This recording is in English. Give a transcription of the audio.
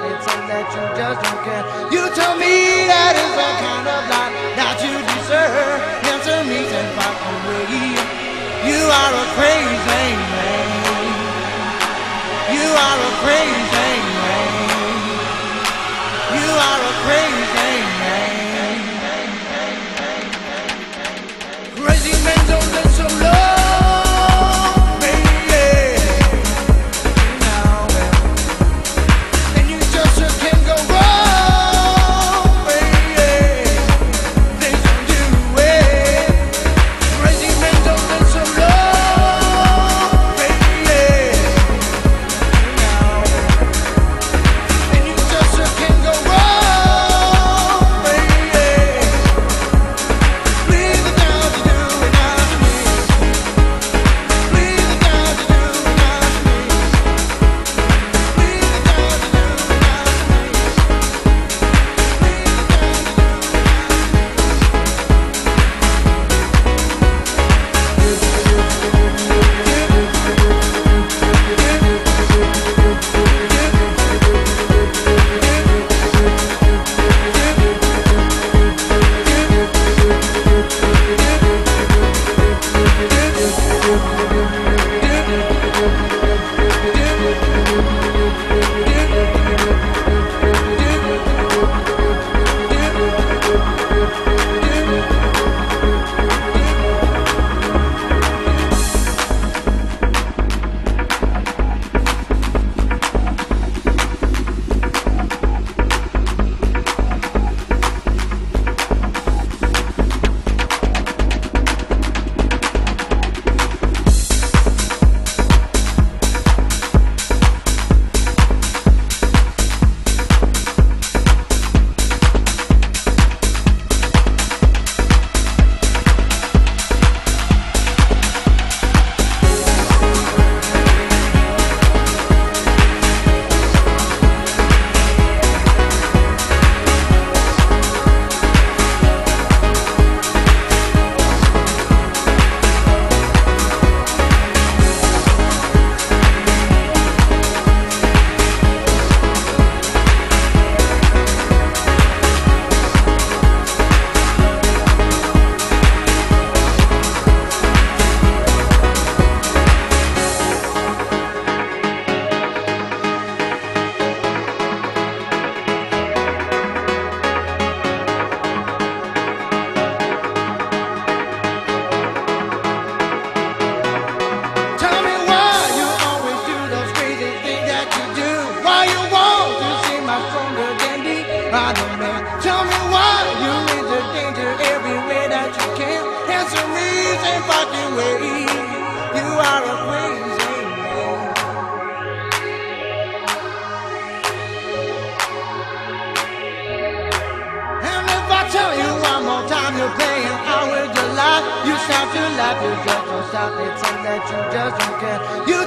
It's something that you just don't care. You tell me doesn't care. You